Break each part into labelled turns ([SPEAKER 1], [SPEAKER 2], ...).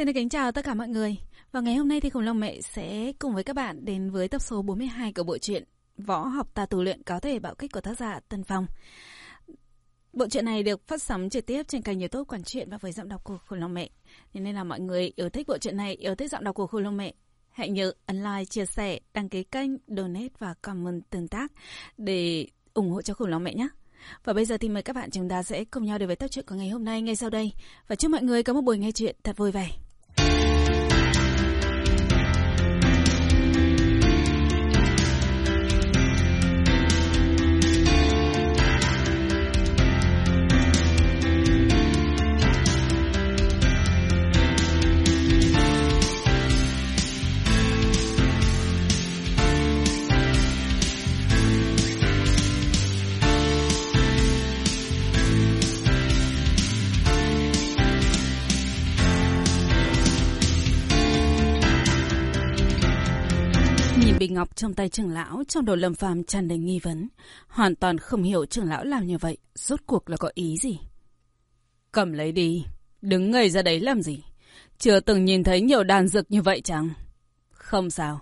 [SPEAKER 1] Xin được kính chào tất cả mọi người. Và ngày hôm nay thì Khủng Long Mẹ sẽ cùng với các bạn đến với tập số 42 của bộ truyện Võ học ta tu luyện có thể bạo kích của tác giả Tân Phong. Bộ truyện này được phát sóng trực tiếp trên kênh youtube Quản truyện và với giọng đọc của Khủng Long Mẹ. Nên là mọi người yêu thích bộ truyện này, yêu thích giọng đọc của Khủng Long Mẹ. Hãy nhớ ấn like, chia sẻ, đăng ký kênh, donate và comment tương tác để ủng hộ cho Khủng Long Mẹ nhé. Và bây giờ thì mời các bạn chúng ta sẽ cùng nhau đến với tập truyện của ngày hôm nay ngay sau đây. Và chúc mọi người có một buổi nghe chuyện thật vui vẻ. Bình ngọc trong tay trưởng lão, trong đầu Lâm Phàm tràn đầy nghi vấn, hoàn toàn không hiểu trưởng lão làm như vậy, rốt cuộc là có ý gì. Cầm lấy đi, đứng ngây ra đấy làm gì? Chưa từng nhìn thấy nhiều đàn dược như vậy chẳng? Không sao,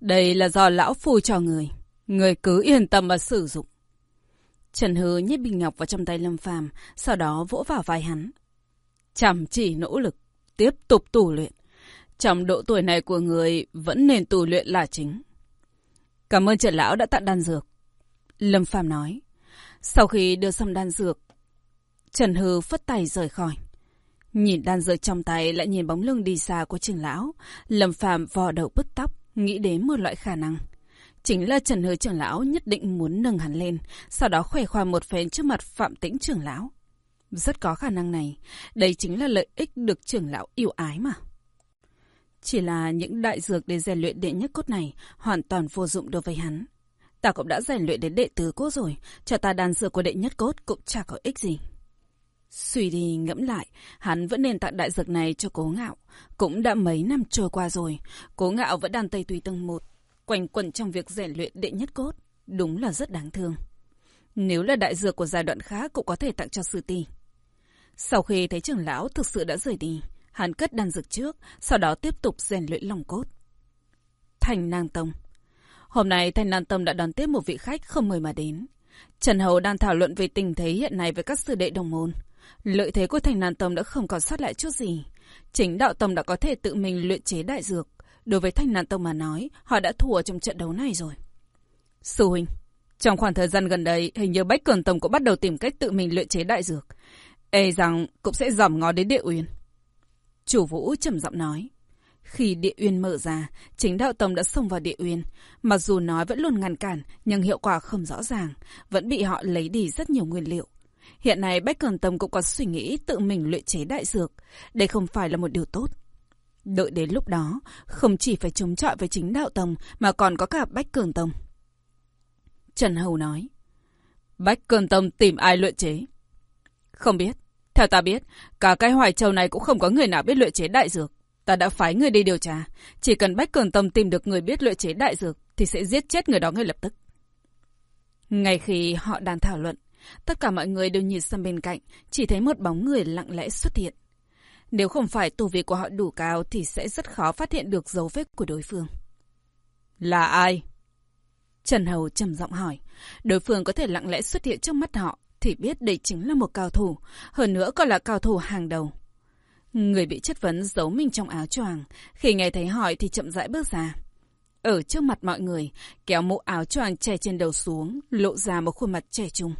[SPEAKER 1] đây là do lão phu cho người, người cứ yên tâm mà sử dụng. Trần hứa nhét bình ngọc vào trong tay Lâm Phàm, sau đó vỗ vào vai hắn. Chăm chỉ nỗ lực, tiếp tục tù luyện. Trong độ tuổi này của người vẫn nên tù luyện là chính. Cảm ơn trưởng Lão đã tặng đan dược. Lâm Phàm nói. Sau khi đưa xong đan dược, Trần Hư phất tay rời khỏi. Nhìn đan dược trong tay lại nhìn bóng lưng đi xa của trưởng lão. Lâm Phàm vò đầu bứt tóc, nghĩ đến một loại khả năng. Chính là Trần Hư trưởng lão nhất định muốn nâng hắn lên, sau đó khỏe khoang một phen trước mặt Phạm Tĩnh trưởng lão. Rất có khả năng này, đây chính là lợi ích được trưởng lão yêu ái mà. Chỉ là những đại dược để rèn luyện đệ nhất cốt này hoàn toàn vô dụng đối với hắn. Ta cũng đã rèn luyện đến đệ tứ cốt rồi, cho ta đàn dược của đệ nhất cốt cũng chả có ích gì. Suy đi ngẫm lại, hắn vẫn nên tặng đại dược này cho cố ngạo. Cũng đã mấy năm trôi qua rồi, cố ngạo vẫn đàn tây tùy từng một, quanh quẩn trong việc rèn luyện đệ nhất cốt. Đúng là rất đáng thương. Nếu là đại dược của giai đoạn khác cũng có thể tặng cho sư tỷ. Sau khi thấy trưởng lão thực sự đã rời đi, Hắn cất đan dược trước, sau đó tiếp tục rèn luyện lòng cốt. Thành Nang Tông Hôm nay Thành Nang Tông đã đón tiếp một vị khách không mời mà đến. Trần Hầu đang thảo luận về tình thế hiện nay với các sư đệ đồng môn. Lợi thế của Thành Nang Tông đã không còn sót lại chút gì. Chính đạo tông đã có thể tự mình luyện chế đại dược. Đối với Thành Nang Tông mà nói, họ đã thua trong trận đấu này rồi. Sư huynh, trong khoảng thời gian gần đây, hình như Bách Cường Tông cũng bắt đầu tìm cách tự mình luyện chế đại dược. Ê rằng cũng sẽ giảm ngó đến địa uyên. Chủ vũ trầm giọng nói. Khi địa uyên mở ra, chính đạo tông đã xông vào địa uyên. Mặc dù nói vẫn luôn ngăn cản, nhưng hiệu quả không rõ ràng, vẫn bị họ lấy đi rất nhiều nguyên liệu. Hiện nay Bách Cường Tông cũng có suy nghĩ tự mình luyện chế đại dược. Đây không phải là một điều tốt. Đợi đến lúc đó, không chỉ phải chống chọi với chính đạo tông, mà còn có cả Bách Cường Tông. Trần Hầu nói. Bách Cường Tông tìm ai luyện chế? Không biết. Theo ta biết, cả cái hoài châu này cũng không có người nào biết luyện chế đại dược. Ta đã phái người đi điều tra. Chỉ cần Bách Cường tâm tìm được người biết luyện chế đại dược, thì sẽ giết chết người đó ngay lập tức. Ngay khi họ đang thảo luận, tất cả mọi người đều nhìn sang bên cạnh, chỉ thấy một bóng người lặng lẽ xuất hiện. Nếu không phải tu vi của họ đủ cao thì sẽ rất khó phát hiện được dấu vết của đối phương. Là ai? Trần Hầu trầm giọng hỏi. Đối phương có thể lặng lẽ xuất hiện trước mắt họ, thì biết đây chính là một cao thủ, hơn nữa còn là cao thủ hàng đầu. Người bị chất vấn giấu mình trong áo choàng, khi nghe thấy hỏi thì chậm rãi bước ra. Ở trước mặt mọi người, kéo mũ áo choàng che trên đầu xuống, lộ ra một khuôn mặt trẻ trung.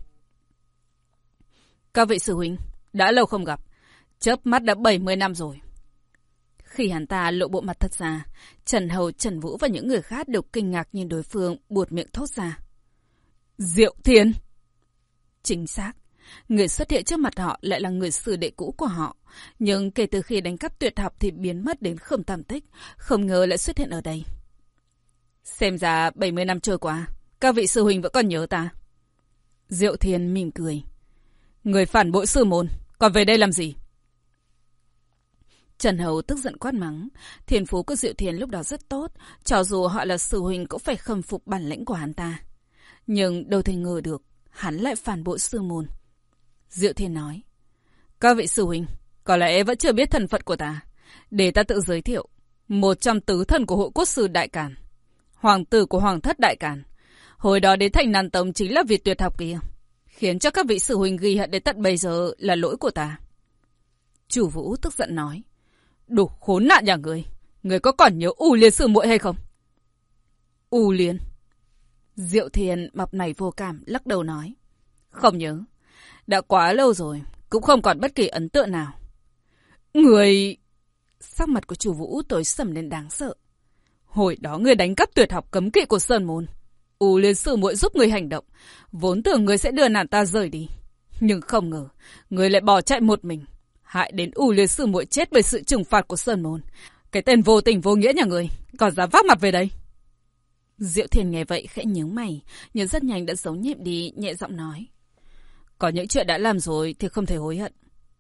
[SPEAKER 1] Các vị sư huynh, đã lâu không gặp, chớp mắt đã 70 năm rồi. Khi hắn ta lộ bộ mặt thật ra, Trần Hầu, Trần Vũ và những người khác đều kinh ngạc nhìn đối phương buột miệng thốt ra. Diệu Thiên! Chính xác. Người xuất hiện trước mặt họ lại là người sư đệ cũ của họ. Nhưng kể từ khi đánh cắp tuyệt học thì biến mất đến không tam tích. Không ngờ lại xuất hiện ở đây. Xem ra 70 năm trôi qua, các vị sư huynh vẫn còn nhớ ta. Diệu Thiên mỉm cười. Người phản bội sư môn, còn về đây làm gì? Trần Hầu tức giận quát mắng. Thiền phú của Diệu Thiên lúc đó rất tốt. Cho dù họ là sư huynh cũng phải khâm phục bản lĩnh của hắn ta. Nhưng đâu thể ngờ được hắn lại phản bội sư môn. Diệu Thiên nói, các vị sư huynh, có lẽ vẫn chưa biết thần phận của ta. Để ta tự giới thiệu. Một trong tứ thần của hội quốc sư Đại Càn. Hoàng tử của Hoàng thất Đại Càn. Hồi đó đến thành Nàn Tông chính là việc tuyệt học kia. Khiến cho các vị sư huynh ghi hận đến tận bây giờ là lỗi của ta. Chủ vũ tức giận nói. Đủ khốn nạn nhà người. Người có còn nhớ U Liên sư muội hay không? U Liên. Diệu Thiền mập này vô cảm lắc đầu nói. Không nhớ. Đã quá lâu rồi. Cũng không còn bất kỳ ấn tượng nào. Người... Sắc mặt của chủ vũ tối sầm lên đáng sợ. Hồi đó người đánh cắp tuyệt học cấm kỵ của Sơn Môn. U Liên sư muội giúp người hành động. Vốn tưởng người sẽ đưa nàng ta rời đi. Nhưng không ngờ, người lại bỏ chạy một mình. Hại đến U Liên sư muội chết bởi sự trừng phạt của Sơn Môn. Cái tên vô tình vô nghĩa nhà người, còn dám vác mặt về đây. Diệu Thiền nghe vậy khẽ nhướng mày, nhưng rất nhanh đã giấu nhẹm đi, nhẹ giọng nói. Có những chuyện đã làm rồi thì không thể hối hận.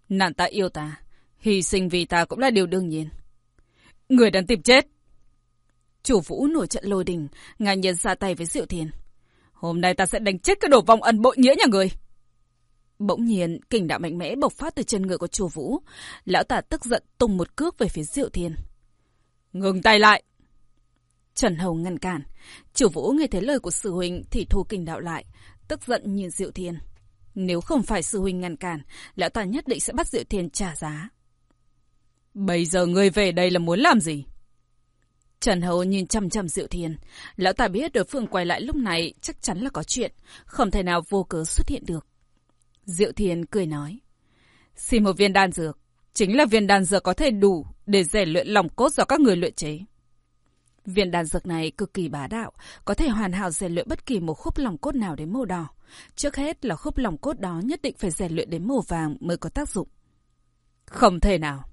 [SPEAKER 1] Nàng ta yêu ta, hy sinh vì ta cũng là điều đương nhiên. Người đang tìm chết. Chủ vũ nổi trận lôi đình, ngài nhiên ra tay với Diệu Thiền. Hôm nay ta sẽ đánh chết cái đồ vong ân bội nghĩa nhà người. Bỗng nhiên, kình đạo mạnh mẽ bộc phát từ chân người của chùa Vũ. Lão tả tức giận tung một cước về phía Diệu Thiên. Ngừng tay lại! Trần Hầu ngăn cản. Chủ Vũ nghe thấy lời của sư huynh thì thu kinh đạo lại, tức giận nhìn Diệu Thiên. Nếu không phải sư huynh ngăn cản, lão ta nhất định sẽ bắt Diệu Thiên trả giá. Bây giờ ngươi về đây là muốn làm gì? Trần Hầu nhìn chăm chăm Diệu Thiên. Lão ta biết đối phương quay lại lúc này chắc chắn là có chuyện, không thể nào vô cớ xuất hiện được. Diệu Thiên cười nói. Xin một viên đan dược. Chính là viên đan dược có thể đủ để rèn luyện lòng cốt do các người luyện chế. Viên đan dược này cực kỳ bá đạo, có thể hoàn hảo rèn luyện bất kỳ một khúc lòng cốt nào đến màu đỏ. Trước hết là khúc lòng cốt đó nhất định phải rèn luyện đến màu vàng mới có tác dụng. Không thể nào.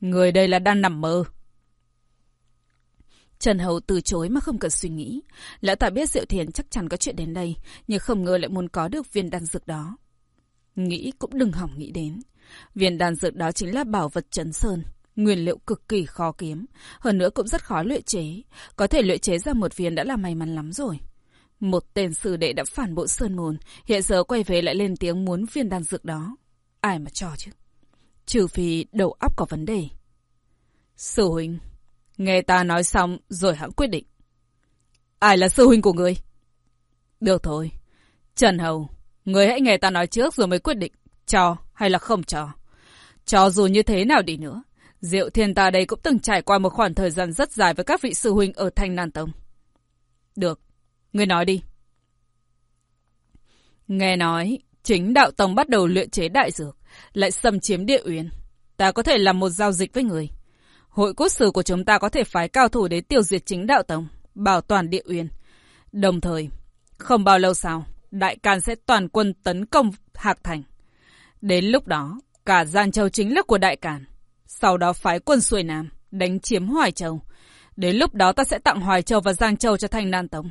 [SPEAKER 1] Người đây là đang nằm mơ. Trần Hầu từ chối mà không cần suy nghĩ. Lão ta biết Diệu Thiền chắc chắn có chuyện đến đây, nhưng không ngờ lại muốn có được viên đan dược đó. Nghĩ cũng đừng hỏng nghĩ đến. Viên đan dược đó chính là bảo vật trấn sơn. Nguyên liệu cực kỳ khó kiếm. Hơn nữa cũng rất khó luyện chế. Có thể luyện chế ra một viên đã là may mắn lắm rồi. Một tên sư đệ đã phản bội Sơn Môn. Hiện giờ quay về lại lên tiếng muốn viên đan dược đó. Ai mà cho chứ. Trừ phi đầu óc có vấn đề. Sư huynh. Nghe ta nói xong rồi hãng quyết định. Ai là sư huynh của người? Được thôi. Trần Hầu. Người hãy nghe ta nói trước rồi mới quyết định. Cho hay là không cho. Cho dù như thế nào đi nữa. Diệu thiên ta đây cũng từng trải qua một khoảng thời gian rất dài với các vị sư huynh ở Thanh Nan Tông. Được. Người nói đi. Nghe nói, chính đạo tông bắt đầu luyện chế đại dược, lại xâm chiếm địa uyên. Ta có thể làm một giao dịch với người. Hội cốt sử của chúng ta có thể phái cao thủ đến tiêu diệt chính đạo tông, bảo toàn địa uyên. Đồng thời, không bao lâu sau, Đại Càn sẽ toàn quân tấn công Hạc Thành. Đến lúc đó, cả Giang Châu chính là của Đại Càn. Sau đó phái quân xuôi Nam, đánh chiếm Hoài Châu. Đến lúc đó ta sẽ tặng Hoài Châu và Giang Châu cho Thanh Nan Tông.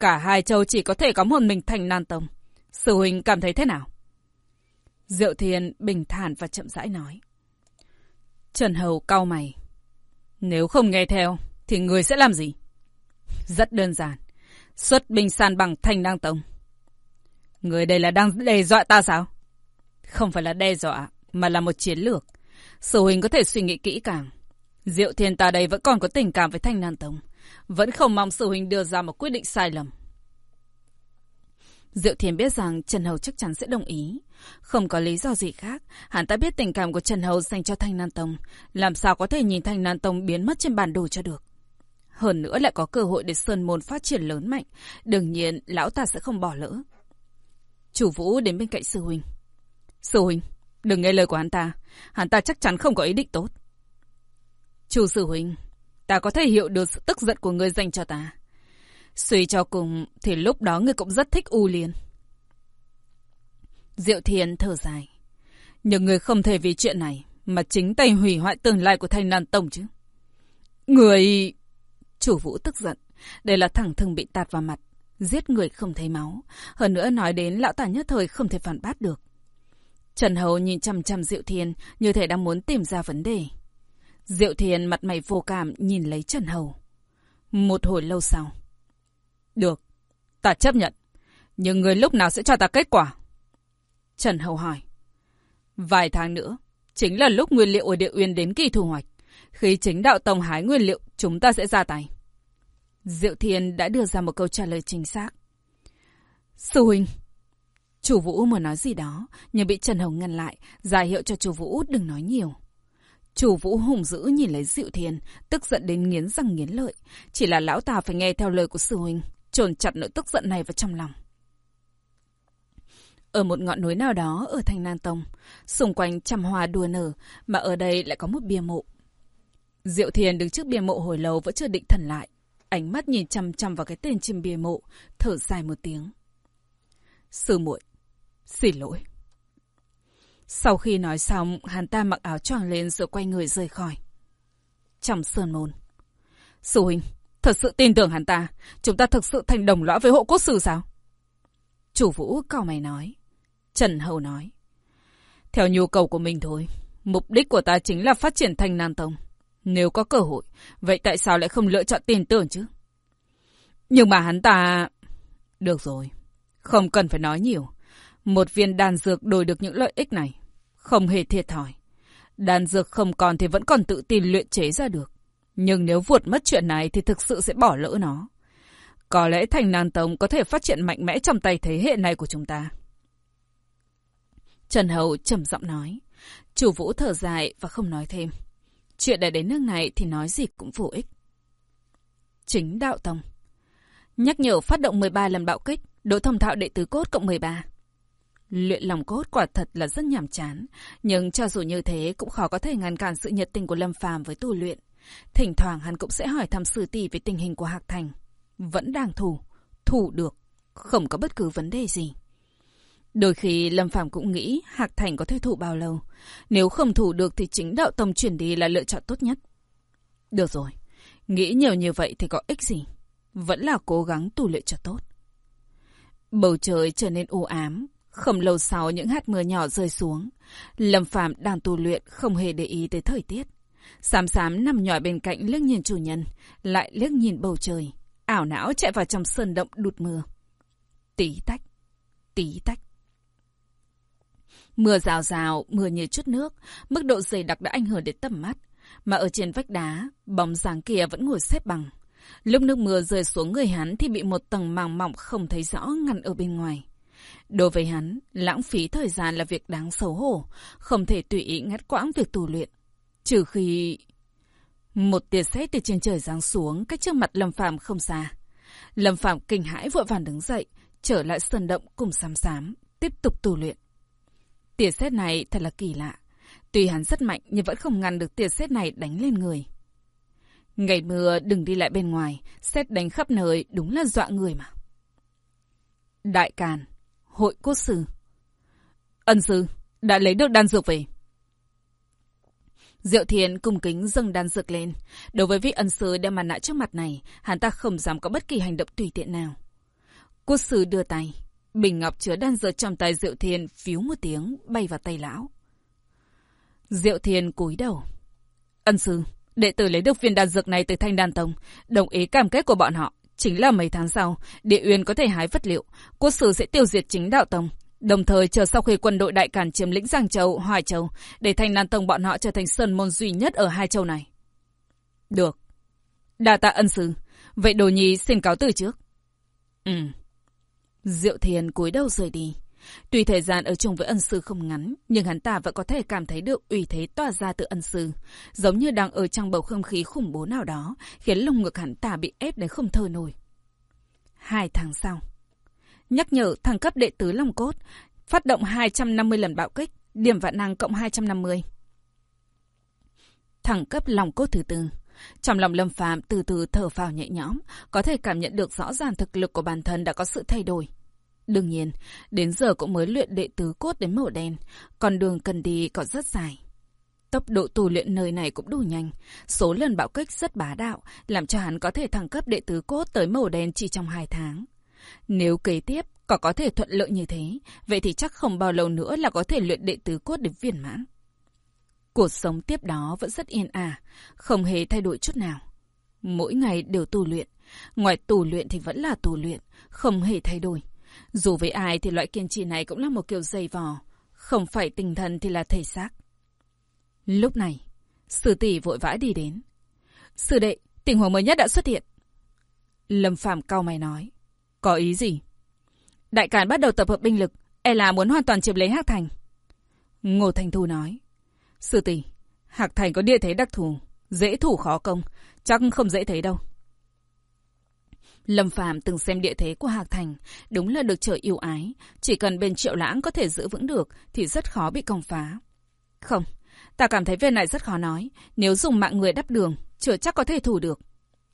[SPEAKER 1] Cả hai châu chỉ có thể có một mình Thanh Nan Tông. Sư huynh cảm thấy thế nào? Diệu Thiên bình thản và chậm rãi nói. Trần Hầu cau mày. Nếu không nghe theo, thì người sẽ làm gì? Rất đơn giản. Xuất binh san bằng Thanh Nan Tông. Người đây là đang đe dọa ta sao? Không phải là đe dọa, mà là một chiến lược. Sở huynh có thể suy nghĩ kỹ càng. Diệu thiên ta đây vẫn còn có tình cảm với Thanh Nan Tông. Vẫn không mong sở huynh đưa ra một quyết định sai lầm. Diệu Thiên biết rằng Trần Hầu chắc chắn sẽ đồng ý. Không có lý do gì khác, hắn ta biết tình cảm của Trần Hầu dành cho Thanh Nan Tông. Làm sao có thể nhìn Thanh Nan Tông biến mất trên bản đồ cho được. Hơn nữa lại có cơ hội để Sơn Môn phát triển lớn mạnh. Đương nhiên, lão ta sẽ không bỏ lỡ. Chủ Vũ đến bên cạnh sư huynh. Sư huynh, đừng nghe lời của hắn ta. Hắn ta chắc chắn không có ý định tốt. Chủ sư huynh, ta có thể hiểu được sự tức giận của ngươi dành cho ta. Suy cho cùng thì lúc đó ngươi cũng rất thích U Liên. Diệu Thiên thở dài. Nhưng người không thể vì chuyện này mà chính tay hủy hoại tương lai của Thanh Nan Tông chứ. Người... Chủ vũ tức giận. Đây là thẳng thừng bị tạt vào mặt. Giết người không thấy máu. Hơn nữa nói đến lão tả nhất thời không thể phản bác được. Trần Hầu nhìn chăm chăm Diệu Thiên như thể đang muốn tìm ra vấn đề. Diệu Thiên mặt mày vô cảm nhìn lấy Trần Hầu. Một hồi lâu sau. Được, ta chấp nhận. Nhưng người lúc nào sẽ cho ta kết quả? Trần Hầu hỏi. Vài tháng nữa, chính là lúc nguyên liệu ở địa uyên đến kỳ thu hoạch. Khi chính đạo tông hái nguyên liệu, chúng ta sẽ ra tay. Diệu Thiên đã đưa ra một câu trả lời chính xác. Sư huynh. Chủ Vũ muốn nói gì đó, nhưng bị Trần Hồng ngăn lại, ra hiệu cho chủ Vũ đừng nói nhiều. Chủ Vũ hùng dữ nhìn lấy Diệu Thiên, tức giận đến nghiến răng nghiến lợi. Chỉ là lão ta phải nghe theo lời của sư huynh, trồn chặt nỗi tức giận này vào trong lòng. Ở một ngọn núi nào đó ở thành Nan Tông, xung quanh trăm hoa đua nở, mà ở đây lại có một bia mộ. Diệu Thiên đứng trước bia mộ hồi lâu vẫn chưa định thần lại. Ánh mắt nhìn chăm chăm vào cái tên trên bia mộ, thở dài một tiếng. Sư muội, xin lỗi. Sau khi nói xong, hắn ta mặc áo choàng lên rồi quay người rời khỏi. Trong sơn môn. Sư huynh, thật sự tin tưởng hắn ta. Chúng ta thực sự thành đồng lõa với hộ quốc sư sao? Chủ vũ cao mày nói. Trần Hầu nói. Theo nhu cầu của mình thôi. Mục đích của ta chính là phát triển thành nam Tông. Nếu có cơ hội, vậy tại sao lại không lựa chọn tin tưởng chứ? Nhưng mà hắn ta... Được rồi, không cần phải nói nhiều. Một viên đan dược đổi được những lợi ích này. Không hề thiệt thòi. Đan dược không còn thì vẫn còn tự tin luyện chế ra được. Nhưng nếu vượt mất chuyện này thì thực sự sẽ bỏ lỡ nó. Có lẽ thành Nan Tông có thể phát triển mạnh mẽ trong tay thế hệ này của chúng ta. Trần Hậu trầm giọng nói. Chủ vũ thở dài và không nói thêm. Chuyện đã đến nước này thì nói gì cũng vô ích. Chính đạo tông. Nhắc nhở phát động 13 lần bạo kích, độ thông thạo đệ tứ cốt cộng 13. Luyện lòng cốt quả thật là rất nhàm chán, nhưng cho dù như thế cũng khó có thể ngăn cản sự nhiệt tình của Lâm Phàm với tu luyện. Thỉnh thoảng hắn cũng sẽ hỏi thăm sư tỷ về tình hình của Hạc Thành. Vẫn đang thủ, thủ được, không có bất cứ vấn đề gì. Đôi khi Lâm Phàm cũng nghĩ Hạc Thành có thể thủ bao lâu. Nếu không thủ được thì chính đạo tông chuyển đi là lựa chọn tốt nhất. Được rồi, nghĩ nhiều như vậy thì có ích gì. Vẫn là cố gắng tu luyện cho tốt. Bầu trời trở nên u ám. Không lâu sau những hạt mưa nhỏ rơi xuống. Lâm Phàm đang tu luyện không hề để ý tới thời tiết. Sám sám nằm nhỏ bên cạnh liếc nhìn chủ nhân, lại liếc nhìn bầu trời. Ảo não chạy vào trong sơn động đụt mưa. Tí tách, tí tách. Mưa rào rào, mưa như chút nước, mức độ dày đặc đã ảnh hưởng đến tầm mắt. Mà ở trên vách đá, bóng dáng kia vẫn ngồi xếp bằng. Lúc nước mưa rơi xuống người hắn thì bị một tầng màng mỏng không thấy rõ ngăn ở bên ngoài. Đối với hắn, lãng phí thời gian là việc đáng xấu hổ, không thể tùy ý ngắt quãng việc tu luyện. Trừ khi... Một tia sét từ trên trời giáng xuống cách trước mặt Lâm phạm không xa. Lâm phạm kinh hãi vội vàng đứng dậy, trở lại sơn động cùng xám xám, tiếp tục tu luyện. Tia sét này thật là kỳ lạ. Tuy hắn rất mạnh nhưng vẫn không ngăn được tia sét này đánh lên người. Ngày mưa đừng đi lại bên ngoài, sét đánh khắp nơi đúng là dọa người mà. Đại Càn, Hội Cốt Sư Ân Sư, đã lấy được đan dược về. Diệu Thiên cung kính dâng đan dược lên. Đối với vị ân sư đeo mặt nạ trước mặt này, hắn ta không dám có bất kỳ hành động tùy tiện nào. Cốt sư đưa tay, Bình ngọc chứa đan dược trong tay Diệu Thiên phiếu một tiếng bay vào tay lão. Diệu Thiên cúi đầu. Ân sư, đệ tử lấy được viên đan dược này từ Thanh Đan Tông, đồng ý cam kết của bọn họ. Chính là mấy tháng sau, địa uyên có thể hái vật liệu, quốc sử sẽ tiêu diệt chính đạo tông. Đồng thời chờ sau khi quân đội đại càn chiếm lĩnh Giang Châu, Hoài Châu, để Thanh nan Tông bọn họ trở thành sơn môn duy nhất ở hai châu này. Được. Đa tạ ân sư. Vậy đồ nhi xin cáo từ trước. Ừ. Diệu thiền cúi đầu rời đi. Tuy thời gian ở chung với ân sư không ngắn, nhưng hắn ta vẫn có thể cảm thấy được uy thế tỏa ra từ ân sư. Giống như đang ở trong bầu không khí khủng bố nào đó, khiến lồng ngực hắn ta bị ép đến không thở nổi. Hai tháng sau. Nhắc nhở thăng cấp đệ tứ Long Cốt, phát động 250 lần bạo kích, điểm vạn năng cộng 250. Thăng cấp Long Cốt thứ tư. Trong lòng Lâm Phàm từ từ thở phào nhẹ nhõm, có thể cảm nhận được rõ ràng thực lực của bản thân đã có sự thay đổi. Đương nhiên, đến giờ cũng mới luyện đệ tứ cốt đến màu đen, còn đường cần đi còn rất dài. Tốc độ tu luyện nơi này cũng đủ nhanh, số lần bạo kích rất bá đạo, làm cho hắn có thể thăng cấp đệ tứ cốt tới màu đen chỉ trong 2 tháng. Nếu kế tiếp có có thể thuận lợi như thế, vậy thì chắc không bao lâu nữa là có thể luyện đệ tứ cốt đến viên mãn. Cuộc sống tiếp đó vẫn rất yên ả, không hề thay đổi chút nào. Mỗi ngày đều tu luyện, ngoài tu luyện thì vẫn là tu luyện, không hề thay đổi. Dù với ai thì loại kiên trì này cũng là một kiểu dày vò, không phải tinh thần thì là thể xác. Lúc này, Sư tỷ vội vã đi đến. Sư đệ, tình huống mới nhất đã xuất hiện. Lâm phạm cau mày nói. Có ý gì? Đại càn bắt đầu tập hợp binh lực, e là muốn hoàn toàn chiếm lấy Hạc Thành. Ngô Thành Thu nói. Sư tỷ, Hạc Thành có địa thế đặc thù, dễ thủ khó công, chắc không dễ thấy đâu. Lâm Phàm từng xem địa thế của Hạc Thành, đúng là được trời yêu ái. Chỉ cần bên triệu lãng có thể giữ vững được thì rất khó bị công phá. Không, ta cảm thấy về này rất khó nói. Nếu dùng mạng người đắp đường, chưa chắc có thể thủ được.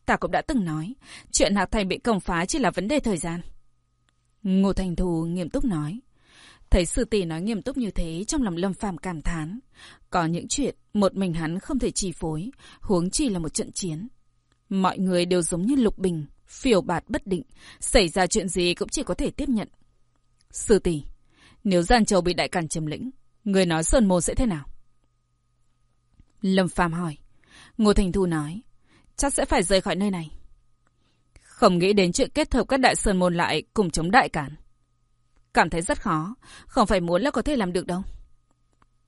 [SPEAKER 1] Ta cũng đã từng nói, chuyện Hạc Thành bị công phá chỉ là vấn đề thời gian. Ngô Thành Thù nghiêm túc nói. Thấy sư tỷ nói nghiêm túc như thế trong lòng Lâm Phàm cảm thán. Có những chuyện một mình hắn không thể chi phối, huống chi là một trận chiến. Mọi người đều giống như lục bình, phiểu bạt bất định, xảy ra chuyện gì cũng chỉ có thể tiếp nhận. Sư tỷ, nếu Giàn Châu bị đại càn chiếm lĩnh, người nói Sơn Môn sẽ thế nào? Lâm Phàm hỏi. Ngô Thành Thu nói, chắc sẽ phải rời khỏi nơi này. Không nghĩ đến chuyện kết hợp các đại Sơn Môn lại cùng chống đại càn. Cảm thấy rất khó, không phải muốn là có thể làm được đâu.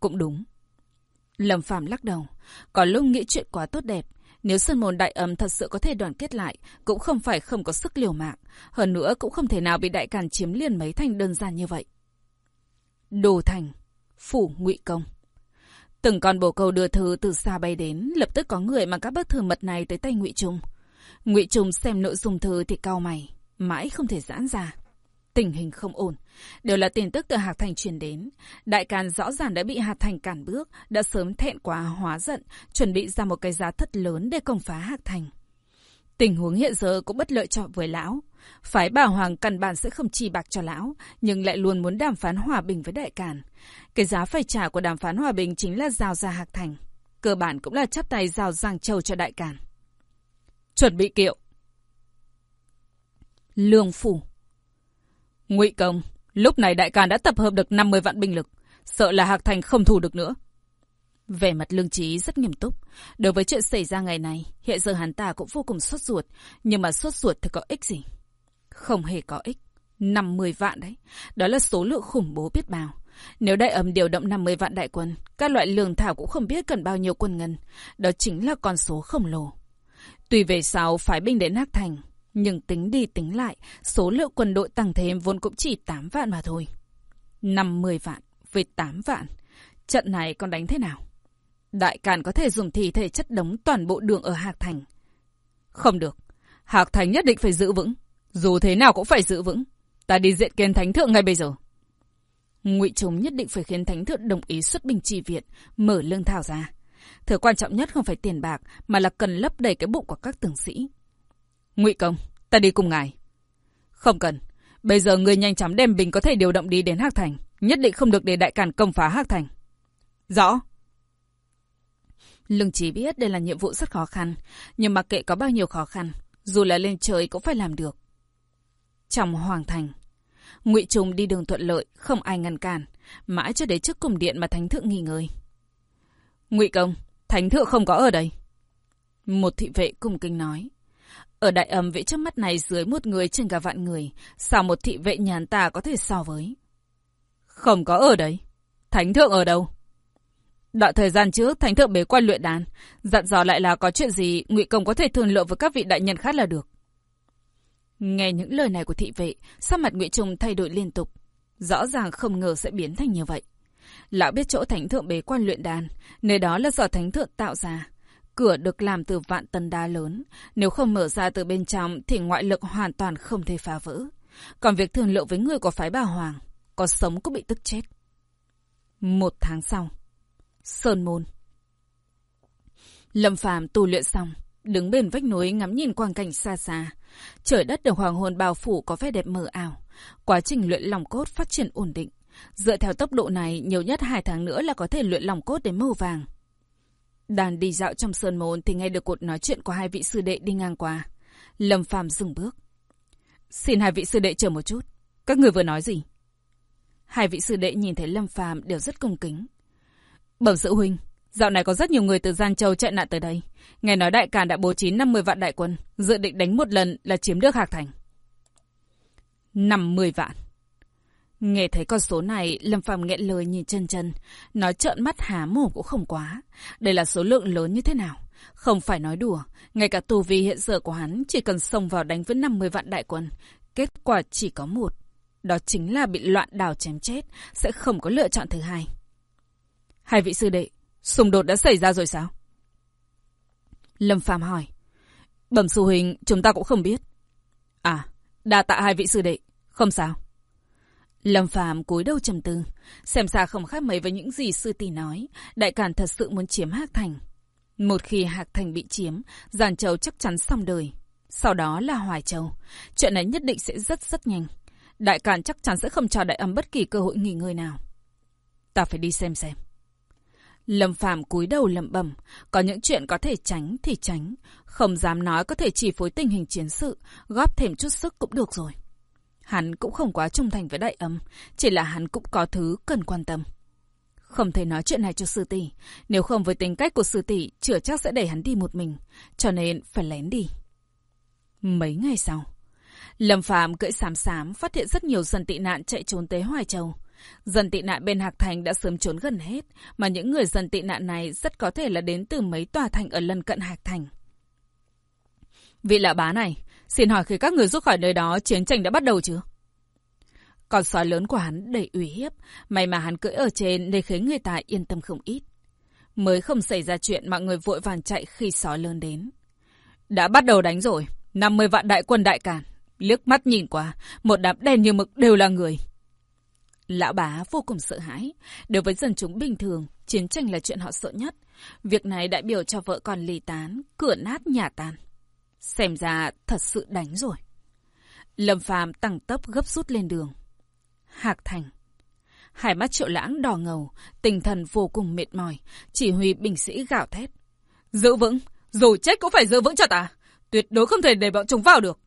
[SPEAKER 1] Cũng đúng. Lâm Phàm lắc đầu, có lúc nghĩ chuyện quá tốt đẹp, nếu Sơn Môn Đại Âm thật sự có thể đoàn kết lại, cũng không phải không có sức liều mạng. Hơn nữa cũng không thể nào bị Đại Càn chiếm liền mấy thành đơn giản như vậy. Đồ Thành, Phủ ngụy Công Từng con bồ câu đưa thư từ xa bay đến, lập tức có người mang các bức thư mật này tới tay ngụy Trung. ngụy Trung xem nội dung thư thì cao mày, mãi không thể giãn ra. Tình hình không ổn. Đều là tin tức từ Hạc Thành truyền đến. Đại Càn rõ ràng đã bị Hạc Thành cản bước, đã sớm thẹn quá hóa giận, chuẩn bị ra một cái giá thất lớn để công phá Hạc Thành. Tình huống hiện giờ cũng bất lợi cho với lão. Phái bảo hoàng căn bản sẽ không chi bạc cho lão, nhưng lại luôn muốn đàm phán hòa bình với đại càn. Cái giá phải trả của đàm phán hòa bình chính là giao ra hạc thành. Cơ bản cũng là chắp tay giao Giang Châu cho đại càn. Chuẩn bị kiệu. Lương phủ. Ngụy Công, lúc này đại càn đã tập hợp được 50 vạn binh lực, sợ là Hạc Thành không thủ được nữa. Vẻ mặt lương trí rất nghiêm túc. Đối với chuyện xảy ra ngày này, hiện giờ hắn ta cũng vô cùng sốt ruột. Nhưng mà sốt ruột thì có ích gì? Không hề có ích. 50 vạn đấy. Đó là số lượng khủng bố biết bao. Nếu đại ấm điều động 50 vạn đại quân, các loại lương thảo cũng không biết cần bao nhiêu quân ngân. Đó chính là con số khổng lồ. Tùy về sau phải binh đến Hạc Thành, nhưng tính đi tính lại, số lượng quân đội tăng thêm vốn cũng chỉ 8 vạn mà thôi. 50 vạn với 8 vạn. Trận này còn đánh thế nào? Đại Càn có thể dùng thi thể chất đống toàn bộ đường ở Hạc Thành. Không được. Hạc Thành nhất định phải giữ vững. Dù thế nào cũng phải giữ vững. Ta đi diện kiến Thánh Thượng ngay bây giờ. ngụy trùng nhất định phải khiến Thánh Thượng đồng ý xuất binh trì viện, mở lương thảo ra. Thứ quan trọng nhất không phải tiền bạc, mà là cần lấp đầy cái bụng của các tướng sĩ ngụy Công, ta đi cùng ngài. Không cần. Bây giờ người nhanh chóng đem bình có thể điều động đi đến Hạc Thành. Nhất định không được để đại càn công phá Hạc Thành. Rõ. Lương Chí biết đây là nhiệm vụ rất khó khăn, nhưng mà kệ có bao nhiêu khó khăn, dù là lên trời cũng phải làm được. Trong hoàng thành, Ngụy Trùng đi đường thuận lợi, không ai ngăn cản, mãi cho đến trước cung điện mà thánh thượng nghỉ ngơi. Ngụy công, thánh thượng không có ở đây. Một thị vệ cung kinh nói. Ở đại âm vị trước mắt này dưới một người trên cả vạn người, sao một thị vệ nhàn ta có thể so với? Không có ở đấy Thánh thượng ở đâu? Đoạn thời gian trước, Thánh thượng bế quan luyện đàn, dặn dò lại là có chuyện gì ngụy Công có thể thương lượng với các vị đại nhân khác là được. Nghe những lời này của thị vệ, sắc mặt ngụy Trung thay đổi liên tục. Rõ ràng không ngờ sẽ biến thành như vậy. Lão biết chỗ Thánh thượng bế quan luyện đàn, nơi đó là do Thánh thượng tạo ra. Cửa được làm từ vạn tấn đá lớn, nếu không mở ra từ bên trong thì ngoại lực hoàn toàn không thể phá vỡ. Còn việc thương lượng với người của phái bà Hoàng, có sống cũng bị tức chết. Một tháng sau. Sơn Môn Lâm Phàm tu luyện xong, đứng bên vách núi ngắm nhìn quang cảnh xa xa. Trời đất được hoàng hôn bao phủ có vẻ đẹp mờ ảo. Quá trình luyện lòng cốt phát triển ổn định. Dựa theo tốc độ này, nhiều nhất hai tháng nữa là có thể luyện lòng cốt đến màu vàng đang đi dạo trong sơn môn thì nghe được cuộc nói chuyện của hai vị sư đệ đi ngang qua. Lâm Phàm dừng bước. Xin hai vị sư đệ chờ một chút. Các người vừa nói gì? Hai vị sư đệ nhìn thấy Lâm Phàm đều rất cung kính. Bẩm sự huynh, dạo này có rất nhiều người từ Giang Châu chạy nạn tới đây. Nghe nói đại càn đã bố trí 50 vạn đại quân, dự định đánh một lần là chiếm được Hạc Thành. 50 vạn. Nghe thấy con số này, Lâm Phàm nghẹn lời nhìn chân chân. Nói trợn mắt há mồm cũng không quá. Đây là số lượng lớn như thế nào? Không phải nói đùa. Ngay cả tù vi hiện giờ của hắn chỉ cần xông vào đánh với 50 vạn đại quân. Kết quả chỉ có một. Đó chính là bị loạn đào chém chết. Sẽ không có lựa chọn thứ hai. Hai vị sư đệ, xung đột đã xảy ra rồi sao? Lâm Phàm hỏi. Bẩm sư huynh, chúng ta cũng không biết. À, đa tạ hai vị sư đệ. Không sao. Lâm Phàm cúi đầu trầm tư, xem ra không khác mấy với những gì sư tỷ nói, đại càn thật sự muốn chiếm Hạc Thành. Một khi Hạc Thành bị chiếm, Giàn Châu chắc chắn xong đời. Sau đó là Hoài Châu. Chuyện này nhất định sẽ rất rất nhanh. Đại càn chắc chắn sẽ không cho đại âm bất kỳ cơ hội nghỉ ngơi nào. Ta phải đi xem xem. Lâm Phàm cúi đầu lẩm bẩm, có những chuyện có thể tránh thì tránh, không dám nói có thể chỉ phối tình hình chiến sự, góp thêm chút sức cũng được rồi. Hắn cũng không quá trung thành với đại âm, chỉ là hắn cũng có thứ cần quan tâm. Không thể nói chuyện này cho sư tỷ, nếu không với tính cách của sư tỷ, chữa chắc sẽ để hắn đi một mình, cho nên phải lén đi. Mấy ngày sau, Lâm Phạm cưỡi xám xám phát hiện rất nhiều dân tị nạn chạy trốn tới Hoài Châu. Dân tị nạn bên Hạc Thành đã sớm trốn gần hết, mà những người dân tị nạn này rất có thể là đến từ mấy tòa thành ở lân cận Hạc Thành. Vị lạ bá này, xin hỏi khi các người rút khỏi nơi đó, chiến tranh đã bắt đầu chưa? Con sói lớn của hắn đầy uy hiếp, may mà hắn cưỡi ở trên để khiến người ta yên tâm không ít. Mới không xảy ra chuyện mọi người vội vàng chạy khi sói lớn đến. Đã bắt đầu đánh rồi, 50 vạn đại quân đại càn. Liếc mắt nhìn qua, một đám đen như mực đều là người. Lão bá vô cùng sợ hãi. Đối với dân chúng bình thường, chiến tranh là chuyện họ sợ nhất. Việc này đại biểu cho vợ con ly tán, cửa nát nhà tan. Xem ra thật sự đánh rồi. Lâm phàm tăng tốc gấp rút lên đường. Hạc Thành Hai mắt triệu lãng đỏ ngầu, tinh thần vô cùng mệt mỏi, chỉ huy binh sĩ gạo thét. Giữ vững, dù chết cũng phải giữ vững cho ta. Tuyệt đối không thể để bọn chúng vào được.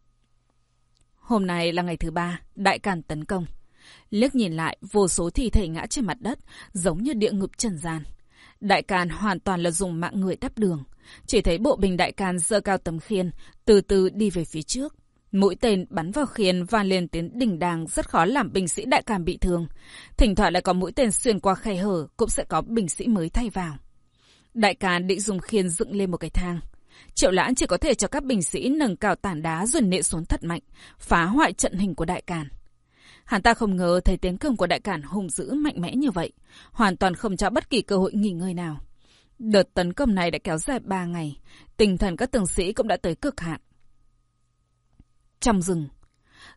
[SPEAKER 1] Hôm nay là ngày thứ ba, đại càn tấn công. Liếc nhìn lại, vô số thi thể ngã trên mặt đất, giống như địa ngục trần gian. Đại Càn hoàn toàn là dùng mạng người đắp đường. Chỉ thấy bộ binh Đại can giơ cao tấm khiên, từ từ đi về phía trước. Mũi tên bắn vào khiên và lên tiếng đỉnh đàng rất khó làm binh sĩ Đại can bị thương. Thỉnh thoảng lại có mũi tên xuyên qua khe hở, cũng sẽ có binh sĩ mới thay vào. Đại can định dùng khiên dựng lên một cái thang. Triệu lãn chỉ có thể cho các binh sĩ nâng cao tảng đá rồi nệ xuống thật mạnh, phá hoại trận hình của Đại Càn. Hắn ta không ngờ thấy tiến công của đại cản hùng dữ mạnh mẽ như vậy, hoàn toàn không cho bất kỳ cơ hội nghỉ ngơi nào. Đợt tấn công này đã kéo dài 3 ngày, tinh thần các tướng sĩ cũng đã tới cực hạn. Trong rừng,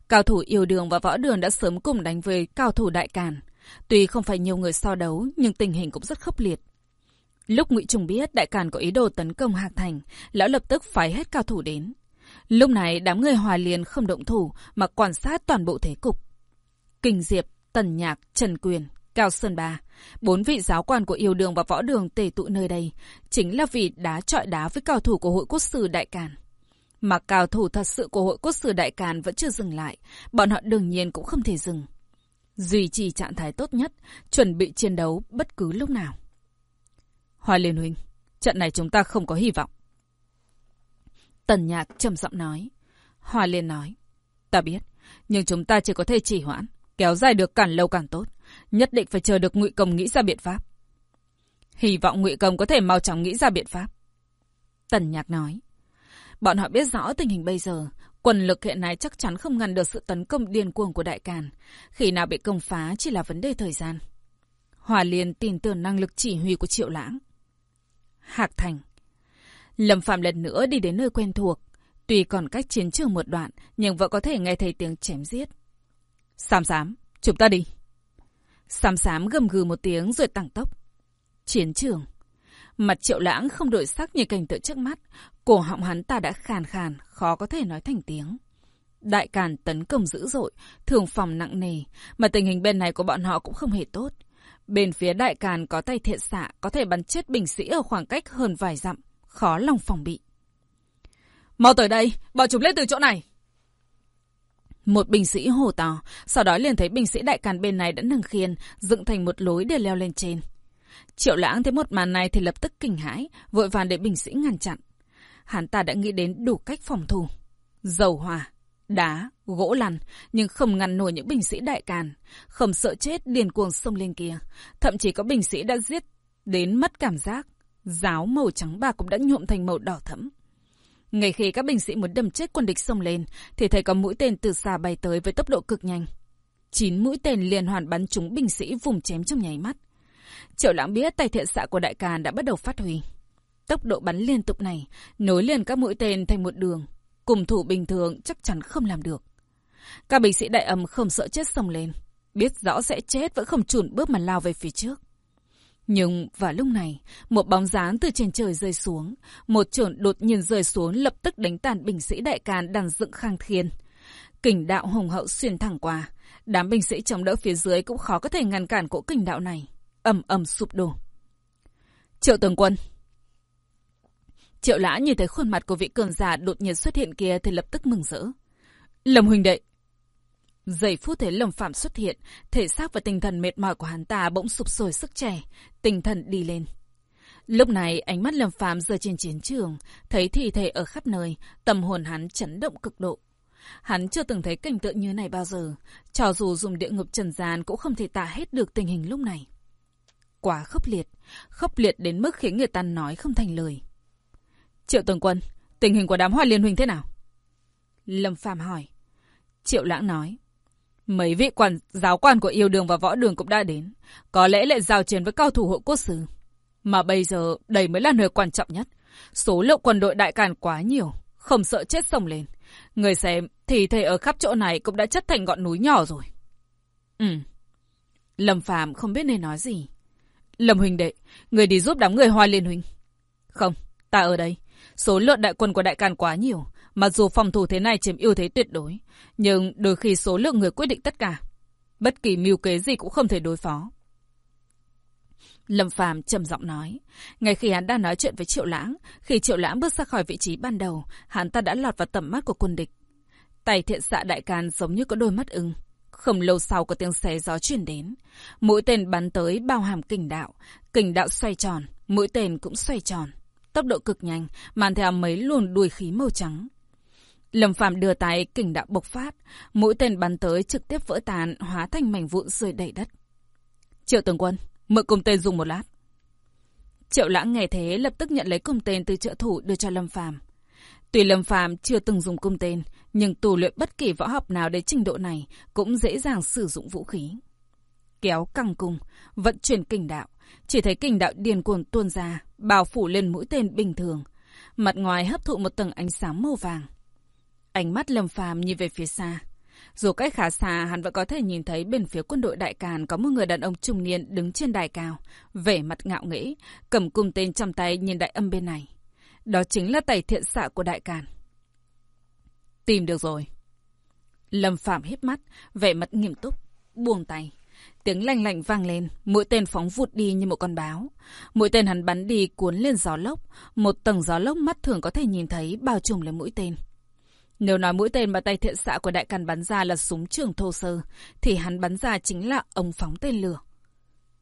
[SPEAKER 1] cao thủ yêu đường và võ đường đã sớm cùng đánh với cao thủ đại càn. Tuy không phải nhiều người so đấu, nhưng tình hình cũng rất khốc liệt. Lúc Ngụy Trùng biết đại càn có ý đồ tấn công Hạc Thành, lão lập tức phái hết cao thủ đến. Lúc này đám người hòa liền không động thủ mà quan sát toàn bộ thế cục. Kinh Diệp, Tần Nhạc, Trần Quyền, Cao Sơn Ba, bốn vị giáo quan của yêu đường và võ đường tề tụ nơi đây, chính là vì đá trọi đá với cao thủ của hội quốc sư Đại Càn. Mà cao thủ thật sự của hội quốc sư Đại Càn vẫn chưa dừng lại, bọn họ đương nhiên cũng không thể dừng. Duy trì trạng thái tốt nhất, chuẩn bị chiến đấu bất cứ lúc nào. Hoa Liên Huynh, trận này chúng ta không có hy vọng. Tần Nhạc trầm giọng nói. Hoa Liên nói. Ta biết, nhưng chúng ta chỉ có thể chỉ hoãn. Kéo dài được càng lâu càng tốt. Nhất định phải chờ được ngụy Công nghĩ ra biện pháp. Hy vọng ngụy Công có thể mau chóng nghĩ ra biện pháp. Tần Nhạc nói. Bọn họ biết rõ tình hình bây giờ. Quân lực hiện nay chắc chắn không ngăn được sự tấn công điên cuồng của Đại Càn. Khi nào bị công phá chỉ là vấn đề thời gian. Hòa Liên tin tưởng năng lực chỉ huy của Triệu Lãng. Hạc Thành Lâm Phạm lần nữa đi đến nơi quen thuộc. Tuy còn cách chiến trường một đoạn, nhưng vẫn có thể nghe thấy tiếng chém giết. Sám sám, chúng ta đi. Sám sám gầm gừ một tiếng rồi tăng tốc. Chiến trường. Mặt triệu lãng không đổi sắc như cảnh tượng trước mắt. Cổ họng hắn ta đã khàn khàn, khó có thể nói thành tiếng. Đại càn tấn công dữ dội, thường phòng nặng nề, mà tình hình bên này của bọn họ cũng không hề tốt. Bên phía đại càn có tay thiện xạ, có thể bắn chết binh sĩ ở khoảng cách hơn vài dặm, khó lòng phòng bị. Mau tới đây, bọn chúng lên từ chỗ này. Một binh sĩ hồ to, sau đó liền thấy binh sĩ đại càn bên này đã nâng khiên, dựng thành một lối để leo lên trên. Triệu lãng thấy một màn này thì lập tức kinh hãi, vội vàng để binh sĩ ngăn chặn. Hắn ta đã nghĩ đến đủ cách phòng thủ. Dầu hỏa, đá, gỗ lằn, nhưng không ngăn nổi những binh sĩ đại càn. Không sợ chết điền cuồng sông lên kia. Thậm chí có binh sĩ đã giết đến mất cảm giác. Giáo màu trắng bạc cũng đã nhuộm thành màu đỏ thẫm. Ngay khi các binh sĩ muốn đâm chết quân địch xông lên, thì thấy có mũi tên từ xa bay tới với tốc độ cực nhanh. Chín mũi tên liền hoàn bắn trúng binh sĩ vùng chém trong nháy mắt. Triệu lãng biết tay thiện xạ của đại càn đã bắt đầu phát huy. Tốc độ bắn liên tục này, nối liền các mũi tên thành một đường. Cùng thủ bình thường chắc chắn không làm được. Các binh sĩ đại âm không sợ chết xông lên. Biết rõ sẽ chết vẫn không chùn bước mà lao về phía trước. Nhưng vào lúc này, một bóng dáng từ trên trời rơi xuống. Một trưởng đột nhiên rơi xuống lập tức đánh tàn binh sĩ đại càn đang dựng khang thiên. Kình đạo hùng hậu xuyên thẳng qua. Đám binh sĩ chống đỡ phía dưới cũng khó có thể ngăn cản cỗ kình đạo này. ầm ầm sụp đổ. Triệu tướng quân. Triệu lã nhìn thấy khuôn mặt của vị cường giả đột nhiên xuất hiện kia thì lập tức mừng rỡ. Lâm huynh đệ. Giây phút thế Lâm Phạm xuất hiện, thể xác và tinh thần mệt mỏi của hắn ta bỗng sụp sôi sức trẻ, tinh thần đi lên. Lúc này ánh mắt Lâm Phạm rơi trên chiến trường, thấy thi thể ở khắp nơi, tâm hồn hắn chấn động cực độ. Hắn chưa từng thấy cảnh tượng như này bao giờ, cho dù dùng địa ngục trần gian cũng không thể tả hết được tình hình lúc này. Quá khốc liệt, khốc liệt đến mức khiến người ta nói không thành lời. Triệu Tường Quân, tình hình của đám hoa liên huynh thế nào? Lâm Phàm hỏi. Triệu Lãng nói. Mấy vị quản giáo quan của yêu đường và võ đường cũng đã đến. Có lẽ lại giao chiến với cao thủ hội quốc sử. Mà bây giờ đây mới là nơi quan trọng nhất. Số lượng quân đội đại càn quá nhiều. Không sợ chết sông lên. Người xem thì thể ở khắp chỗ này cũng đã chất thành ngọn núi nhỏ rồi. Ừ. Lâm Phàm không biết nên nói gì. Lâm Huỳnh đệ, người đi giúp đám người hoa liên huynh. Không, ta ở đây. Số lượng đại quân của đại càn quá nhiều. Mặc dù phòng thủ thế này chiếm ưu thế tuyệt đối, nhưng đôi khi số lượng người quyết định tất cả. Bất kỳ mưu kế gì cũng không thể đối phó. Lâm Phàm trầm giọng nói, ngay khi hắn đang nói chuyện với Triệu Lãng, khi Triệu Lãng bước ra khỏi vị trí ban đầu, hắn ta đã lọt vào tầm mắt của quân địch. Tay thiện xạ đại can giống như có đôi mắt ưng. Không lâu sau có tiếng xé gió truyền đến. Mũi tên bắn tới bao hàm kình đạo. Kình đạo xoay tròn, mũi tên cũng xoay tròn. Tốc độ cực nhanh, mang theo mấy luồng đuôi khí màu trắng. Lâm Phạm đưa tay kình đạo bộc phát, mũi tên bắn tới trực tiếp vỡ tàn, hóa thành mảnh vụn rơi đầy đất. Triệu Tường quân, mượn cung tên dùng một lát. Triệu lãng nghe thế lập tức nhận lấy cung tên từ trợ thủ đưa cho Lâm Phàm. Tuy Lâm Phàm chưa từng dùng cung tên, nhưng tu luyện bất kỳ võ học nào đến trình độ này cũng dễ dàng sử dụng vũ khí. Kéo căng cung, vận chuyển kình đạo, chỉ thấy kình đạo điền cuồng tuôn ra, bao phủ lên mũi tên bình thường. Mặt ngoài hấp thụ một tầng ánh sáng màu vàng. Ánh mắt Lâm Phàm nhìn về phía xa. Dù cách khá xa, hắn vẫn có thể nhìn thấy bên phía quân đội đại càn có một người đàn ông trung niên đứng trên đài cao, vẻ mặt ngạo nghễ, cầm cung tên trong tay nhìn đại âm bên này. Đó chính là tẩy thiện xạ của đại càn. Tìm được rồi. Lâm Phạm hít mắt, vẻ mặt nghiêm túc, buông tay. Tiếng lanh lạnh vang lên, mũi tên phóng vụt đi như một con báo. Mũi tên hắn bắn đi cuốn lên gió lốc, một tầng gió lốc mắt thường có thể nhìn thấy bao trùm lên mũi tên. Nếu nói mũi tên mà tay thiện xạ của đại càn bắn ra là súng trường thô sơ, thì hắn bắn ra chính là ống phóng tên lửa.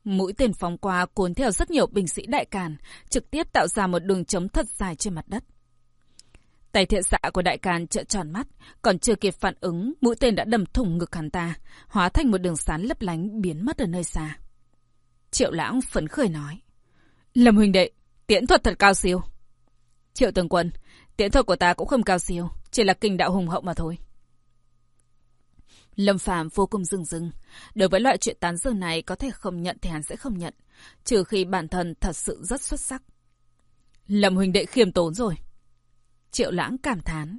[SPEAKER 1] Mũi tên phóng qua cuốn theo rất nhiều binh sĩ đại càn, trực tiếp tạo ra một đường chấm thật dài trên mặt đất. Tay thiện xạ của đại càn trợn tròn mắt, còn chưa kịp phản ứng, mũi tên đã đâm thủng ngực hắn ta, hóa thành một đường sán lấp lánh biến mất ở nơi xa. Triệu lãng phấn khởi nói. Lâm huynh đệ, tiễn thuật thật cao siêu. Triệu tường quân, tiễn thuật của ta cũng không cao siêu, chỉ là kinh đạo hùng hậu mà thôi. Lâm Phàm vô cùng rừng rừng. Đối với loại chuyện tán dương này có thể không nhận thì hắn sẽ không nhận. Trừ khi bản thân thật sự rất xuất sắc. Lâm huỳnh đệ khiêm tốn rồi. Triệu lãng cảm thán.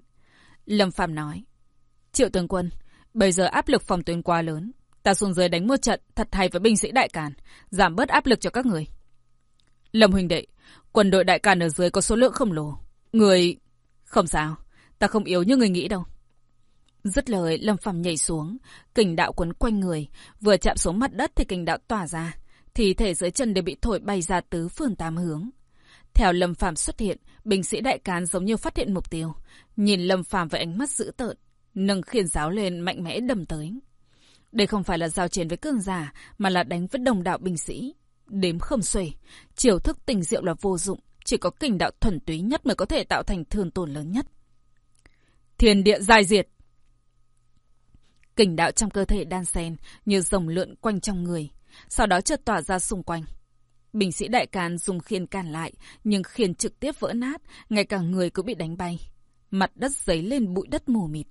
[SPEAKER 1] Lâm Phàm nói. Triệu tướng quân, bây giờ áp lực phòng tuyến quá lớn. Ta xuống dưới đánh một trận thật hay với binh sĩ đại càn, giảm bớt áp lực cho các người. Lâm huỳnh đệ, quân đội đại càn ở dưới có số lượng khổng lồ. Người... Không sao, ta không yếu như người nghĩ đâu. Dứt lời, Lâm Phàm nhảy xuống, kình đạo quấn quanh người, vừa chạm xuống mặt đất thì kình đạo tỏa ra, thì thể dưới chân đều bị thổi bay ra tứ phương tám hướng. Theo Lâm Phàm xuất hiện, binh sĩ đại cán giống như phát hiện mục tiêu, nhìn Lâm Phàm với ánh mắt dữ tợn, nâng khiên giáo lên mạnh mẽ đầm tới. Đây không phải là giao chiến với cương giả, mà là đánh với đồng đạo binh sĩ. Đếm không xuể, chiều thức tình diệu là vô dụng, chỉ có kình đạo thuần túy nhất mới có thể tạo thành thương tổn lớn nhất. Thiên địa giai diệt. Kình đạo trong cơ thể đan xen như rồng lượn quanh trong người, sau đó chợt tỏa ra xung quanh. bình sĩ đại càn dùng khiên cản lại, nhưng khiên trực tiếp vỡ nát, ngay cả người cũng bị đánh bay. Mặt đất giấy lên bụi đất mù mịt.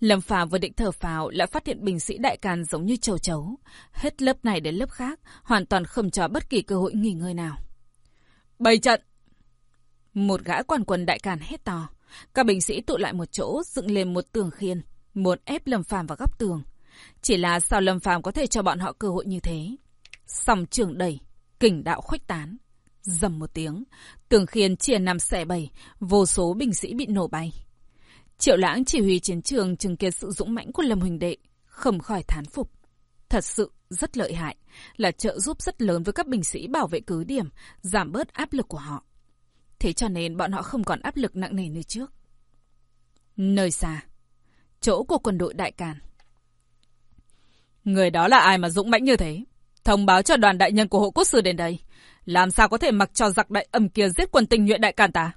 [SPEAKER 1] Lâm phà vừa định thở phào lại phát hiện bình sĩ đại càn giống như châu chấu. Hết lớp này đến lớp khác, hoàn toàn không cho bất kỳ cơ hội nghỉ ngơi nào. Bày trận! Một gã quan quân đại càn hét to. Các binh sĩ tụ lại một chỗ, dựng lên một tường khiên, muốn ép Lâm Phàm vào góc tường. Chỉ là sao Lâm Phàm có thể cho bọn họ cơ hội như thế? Sòng trường đẩy, kình đạo khuếch tán. Dầm một tiếng, tường khiên chia năm xẻ bảy, vô số binh sĩ bị nổ bay. Triệu lãng chỉ huy chiến trường chứng kiến sự dũng mãnh của Lâm Huỳnh Đệ, không khỏi thán phục. Thật sự rất lợi hại, là trợ giúp rất lớn với các binh sĩ bảo vệ cứ điểm, giảm bớt áp lực của họ. Thế cho nên bọn họ không còn áp lực nặng nề như trước. Nơi xa, chỗ của quân đội Đại Càn. Người đó là ai mà dũng mãnh như thế? Thông báo cho đoàn đại nhân của hộ quốc sư đến đây. Làm sao có thể mặc cho giặc đại âm kia giết quân tình nhuệ Đại Càn ta?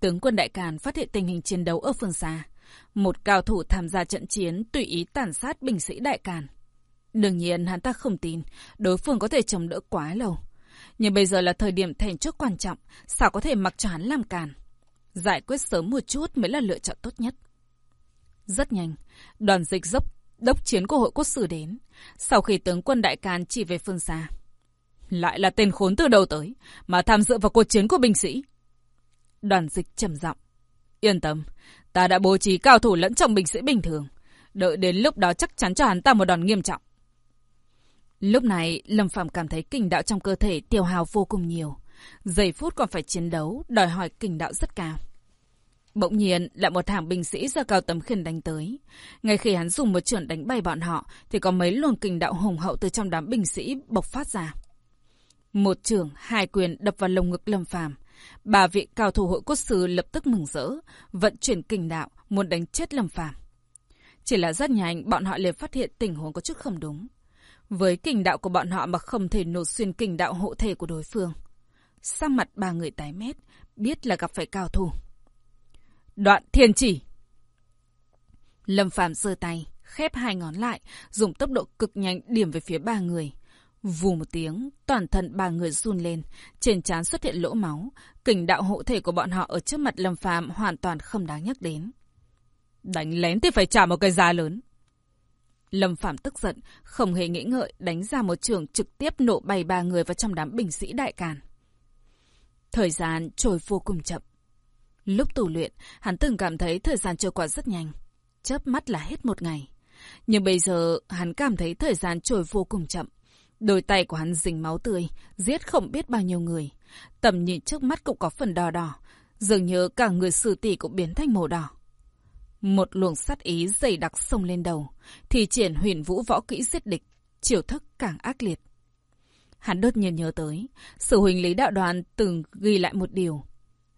[SPEAKER 1] Tướng quân Đại Càn phát hiện tình hình chiến đấu ở phương xa. Một cao thủ tham gia trận chiến tùy ý tàn sát binh sĩ Đại Càn. Đương nhiên hắn ta không tin đối phương có thể chống đỡ quá lâu. Nhưng bây giờ là thời điểm thèn chốt quan trọng, sao có thể mặc cho hắn làm càn. Giải quyết sớm một chút mới là lựa chọn tốt nhất. Rất nhanh, đoàn dịch dốc đốc chiến của hội quốc sử đến. Sau khi tướng quân đại càn chỉ về phương xa. Lại là tên khốn từ đầu tới, mà tham dự vào cuộc chiến của binh sĩ. Đoàn dịch trầm giọng Yên tâm, ta đã bố trí cao thủ lẫn trong binh sĩ bình thường. Đợi đến lúc đó chắc chắn cho hắn ta một đòn nghiêm trọng. Lúc này, Lâm Phạm cảm thấy kinh đạo trong cơ thể tiêu hào vô cùng nhiều. Giây phút còn phải chiến đấu, đòi hỏi kinh đạo rất cao. Bỗng nhiên, lại một thảm binh sĩ do cao tấm khiên đánh tới. Ngay khi hắn dùng một trường đánh bay bọn họ, thì có mấy luồng kinh đạo hùng hậu từ trong đám binh sĩ bộc phát ra. Một trường, hai quyền đập vào lồng ngực Lâm Phàm Bà vị cao thủ hội quốc sư lập tức mừng rỡ, vận chuyển kinh đạo, muốn đánh chết Lâm Phàm Chỉ là rất nhanh, bọn họ liền phát hiện tình huống có chút không đúng. Với kình đạo của bọn họ mà không thể nổ xuyên kình đạo hộ thể của đối phương. Sang mặt ba người tái mét, biết là gặp phải cao thủ. Đoạn thiên chỉ. Lâm Phàm giơ tay, khép hai ngón lại, dùng tốc độ cực nhanh điểm về phía ba người. Vù một tiếng, toàn thân ba người run lên, trên trán xuất hiện lỗ máu, kình đạo hộ thể của bọn họ ở trước mặt Lâm Phàm hoàn toàn không đáng nhắc đến. Đánh lén thì phải trả một cái giá lớn. Lâm Phạm tức giận, không hề nghĩ ngợi đánh ra một trường trực tiếp nổ bay ba người vào trong đám binh sĩ đại càn. Thời gian trôi vô cùng chậm. Lúc tù luyện, hắn từng cảm thấy thời gian trôi qua rất nhanh. Chớp mắt là hết một ngày. Nhưng bây giờ, hắn cảm thấy thời gian trôi vô cùng chậm. Đôi tay của hắn dính máu tươi, giết không biết bao nhiêu người. Tầm nhìn trước mắt cũng có phần đỏ đỏ. Dường như cả người sư tỷ cũng biến thành màu đỏ. Một luồng sát ý dày đặc sông lên đầu, thì triển huyền vũ võ kỹ giết địch, chiều thức càng ác liệt. Hắn đột nhiên nhớ tới, sự huỳnh lý đạo đoàn từng ghi lại một điều.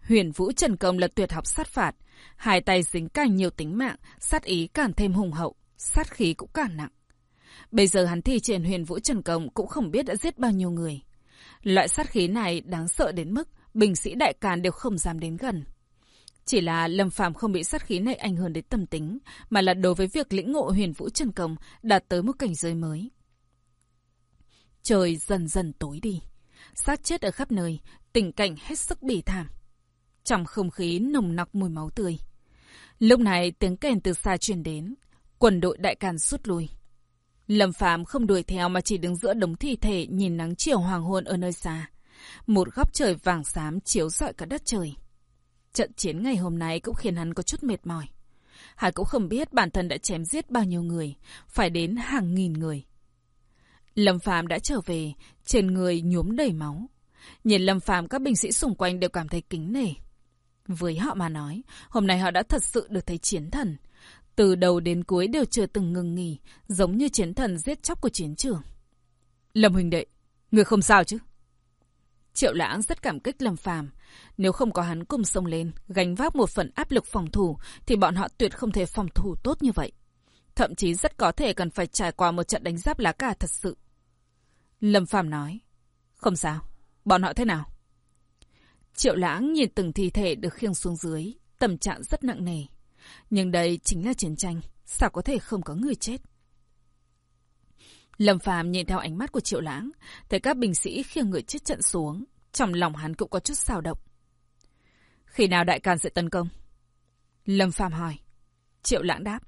[SPEAKER 1] Huyền vũ trần công là tuyệt học sát phạt, hai tay dính càng nhiều tính mạng, sát ý càng thêm hùng hậu, sát khí cũng càng nặng. Bây giờ hắn thi triển huyền vũ trần công cũng không biết đã giết bao nhiêu người. Loại sát khí này đáng sợ đến mức bình sĩ đại càn đều không dám đến gần. Chỉ là Lâm phạm không bị sát khí này ảnh hưởng đến tâm tính, mà là đối với việc lĩnh ngộ huyền vũ chân công đạt tới một cảnh giới mới. Trời dần dần tối đi. Sát chết ở khắp nơi, tình cảnh hết sức bỉ thảm. Trong không khí nồng nặc mùi máu tươi. Lúc này tiếng kèn từ xa truyền đến, quần đội đại càn rút lui. Lâm phạm không đuổi theo mà chỉ đứng giữa đống thi thể nhìn nắng chiều hoàng hôn ở nơi xa. Một góc trời vàng xám chiếu rọi cả đất trời. Trận chiến ngày hôm nay cũng khiến hắn có chút mệt mỏi. Hải cũng không biết bản thân đã chém giết bao nhiêu người, phải đến hàng nghìn người. Lâm Phàm đã trở về, trên người nhuốm đầy máu. Nhìn Lâm Phàm các binh sĩ xung quanh đều cảm thấy kính nể. Với họ mà nói, hôm nay họ đã thật sự được thấy chiến thần. Từ đầu đến cuối đều chưa từng ngừng nghỉ, giống như chiến thần giết chóc của chiến trường. Lâm Huỳnh Đệ, người không sao chứ? Triệu Lãng rất cảm kích Lâm Phàm, nếu không có hắn cùng sông lên, gánh vác một phần áp lực phòng thủ, thì bọn họ tuyệt không thể phòng thủ tốt như vậy. Thậm chí rất có thể cần phải trải qua một trận đánh giáp lá cà thật sự. Lâm Phàm nói, không sao, bọn họ thế nào? Triệu lãng nhìn từng thi thể được khiêng xuống dưới, tâm trạng rất nặng nề. Nhưng đây chính là chiến tranh, Sao có thể không có người chết? Lâm Phàm nhìn theo ánh mắt của Triệu Lãng, thấy các binh sĩ khiêng người chết trận xuống, trong lòng hắn cũng có chút xao động. Khi nào đại càn sẽ tấn công? Lâm Phàm hỏi. Triệu Lãng đáp.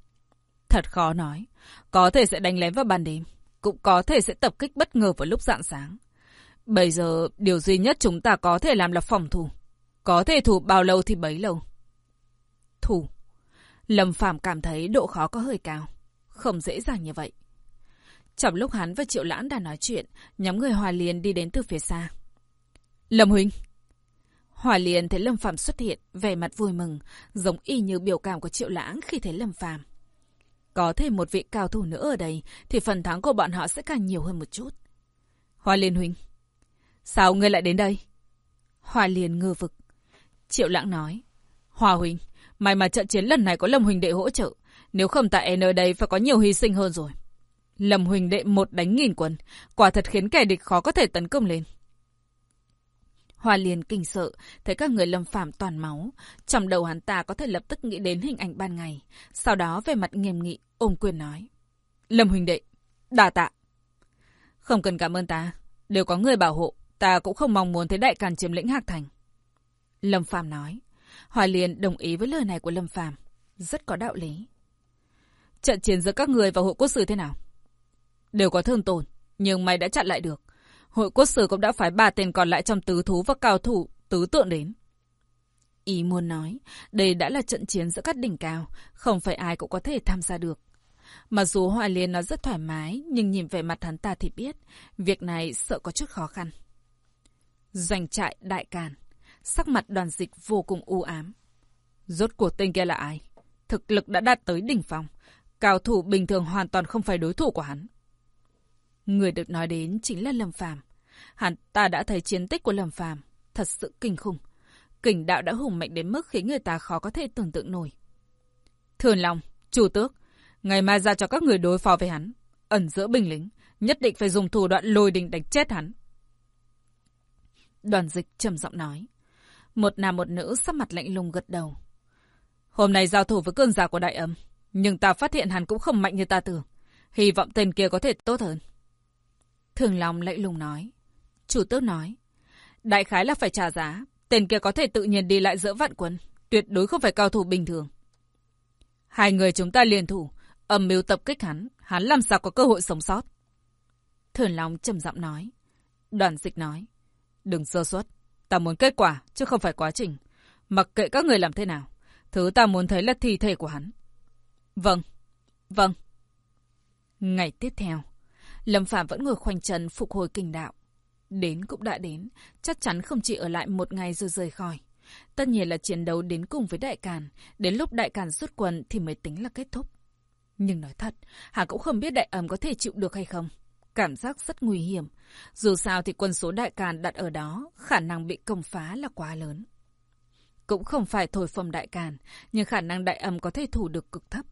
[SPEAKER 1] Thật khó nói. Có thể sẽ đánh lén vào ban đêm. Cũng có thể sẽ tập kích bất ngờ vào lúc rạng sáng. Bây giờ, điều duy nhất chúng ta có thể làm là phòng thủ. Có thể thủ bao lâu thì bấy lâu. Thủ. Lâm Phàm cảm thấy độ khó có hơi cao. Không dễ dàng như vậy. Trong lúc hắn và Triệu Lãng đang nói chuyện, nhóm người Hòa Liên đi đến từ phía xa. Lâm Huynh! Hòa Liên thấy Lâm Phàm xuất hiện, vẻ mặt vui mừng, giống y như biểu cảm của Triệu Lãng khi thấy Lâm Phàm. Có thêm một vị cao thủ nữa ở đây, thì phần thắng của bọn họ sẽ càng nhiều hơn một chút. Hoa Liên Huynh! Sao ngươi lại đến đây? Hoa Liên ngơ vực. Triệu Lãng nói. Hoa Huynh, may mà trận chiến lần này có Lâm Huynh đệ hỗ trợ. Nếu không tại e nơi đây phải có nhiều hy sinh hơn rồi. Lâm Huỳnh đệ một đánh nghìn quân, quả thật khiến kẻ địch khó có thể tấn công lên. Hoa Liên kinh sợ, thấy các người lâm phạm toàn máu. Trong đầu hắn ta có thể lập tức nghĩ đến hình ảnh ban ngày. Sau đó về mặt nghiêm nghị, ôm quyền nói. Lâm Huỳnh đệ, đà tạ. Không cần cảm ơn ta, đều có người bảo hộ, ta cũng không mong muốn thấy đại càn chiếm lĩnh Hạc Thành. Lâm Phạm nói. Hoa Liên đồng ý với lời này của Lâm Phạm, rất có đạo lý. Trận chiến giữa các người và hội quốc sử thế nào? Đều có thương tổn, nhưng mày đã chặn lại được. Hội quốc sử cũng đã phái ba tên còn lại trong tứ thú và cao thủ, tứ tượng đến. Ý muốn nói, đây đã là trận chiến giữa các đỉnh cao, không phải ai cũng có thể tham gia được. Mặc dù Hoài Liên nó rất thoải mái, nhưng nhìn về mặt hắn ta thì biết, việc này sợ có chút khó khăn. Doanh trại đại càn, sắc mặt đoàn dịch vô cùng u ám. Rốt cuộc tên kia là ai? Thực lực đã đạt tới đỉnh phong, cao thủ bình thường hoàn toàn không phải đối thủ của hắn. Người được nói đến chính là Lâm Phàm. Hắn ta đã thấy chiến tích của Lâm Phàm, thật sự kinh khủng. Kình đạo đã hùng mạnh đến mức khiến người ta khó có thể tưởng tượng nổi. Thường Long, chủ tước, ngày mai ra cho các người đối phó với hắn, ẩn giữa binh lính, nhất định phải dùng thủ đoạn lôi đình đánh chết hắn. Đoàn dịch trầm giọng nói. Một nam một nữ sắc mặt lạnh lùng gật đầu. Hôm nay giao thủ với cơn giả của đại âm, nhưng ta phát hiện hắn cũng không mạnh như ta tưởng. Hy vọng tên kia có thể tốt hơn. Thường Long lạnh lùng nói. Chủ tước nói. Đại khái là phải trả giá. Tên kia có thể tự nhiên đi lại giữa vạn quân. Tuyệt đối không phải cao thủ bình thường. Hai người chúng ta liền thủ. Âm mưu tập kích hắn. Hắn làm sao có cơ hội sống sót. Thường Long trầm giọng nói. Đoàn dịch nói. Đừng sơ suất. Ta muốn kết quả, chứ không phải quá trình. Mặc kệ các người làm thế nào. Thứ ta muốn thấy là thi thể của hắn. Vâng. Vâng. Ngày tiếp theo. Lâm Phạm vẫn ngồi khoanh chân phục hồi kinh đạo. Đến cũng đã đến, chắc chắn không chỉ ở lại một ngày rồi rời khỏi. Tất nhiên là chiến đấu đến cùng với Đại Càn, đến lúc Đại Càn rút quân thì mới tính là kết thúc. Nhưng nói thật, Hà cũng không biết Đại Ẩm có thể chịu được hay không. Cảm giác rất nguy hiểm. Dù sao thì quân số Đại Càn đặt ở đó, khả năng bị công phá là quá lớn. Cũng không phải thổi phồng Đại Càn, nhưng khả năng Đại Ẩm có thể thủ được cực thấp.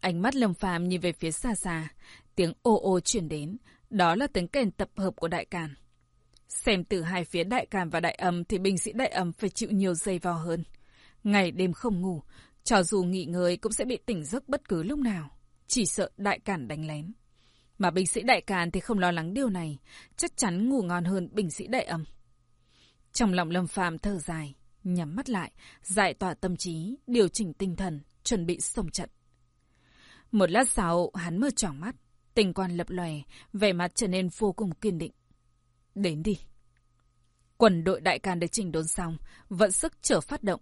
[SPEAKER 1] Ánh mắt Lâm Phàm nhìn về phía xa xa, tiếng ô ô chuyển đến, đó là tiếng kèn tập hợp của đại càn. Xem từ hai phía đại càn và đại âm thì binh sĩ đại âm phải chịu nhiều dây vào hơn. Ngày đêm không ngủ, cho dù nghỉ ngơi cũng sẽ bị tỉnh giấc bất cứ lúc nào. Chỉ sợ đại càn đánh lén. Mà binh sĩ đại càn thì không lo lắng điều này, chắc chắn ngủ ngon hơn binh sĩ đại âm. Trong lòng Lâm Phàm thở dài, nhắm mắt lại, giải tỏa tâm trí, điều chỉnh tinh thần, chuẩn bị sông trận. Một lát sau, hắn mở tròn mắt, tình quan lập lòe, vẻ mặt trở nên vô cùng kiên định. Đến đi. Quần đội đại can được chỉnh đốn xong, vận sức trở phát động.